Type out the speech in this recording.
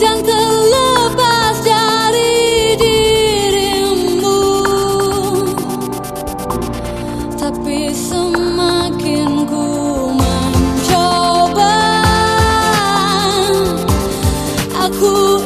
sedang terlepas dari dirimu. Tapi semakin ku mencoba Aku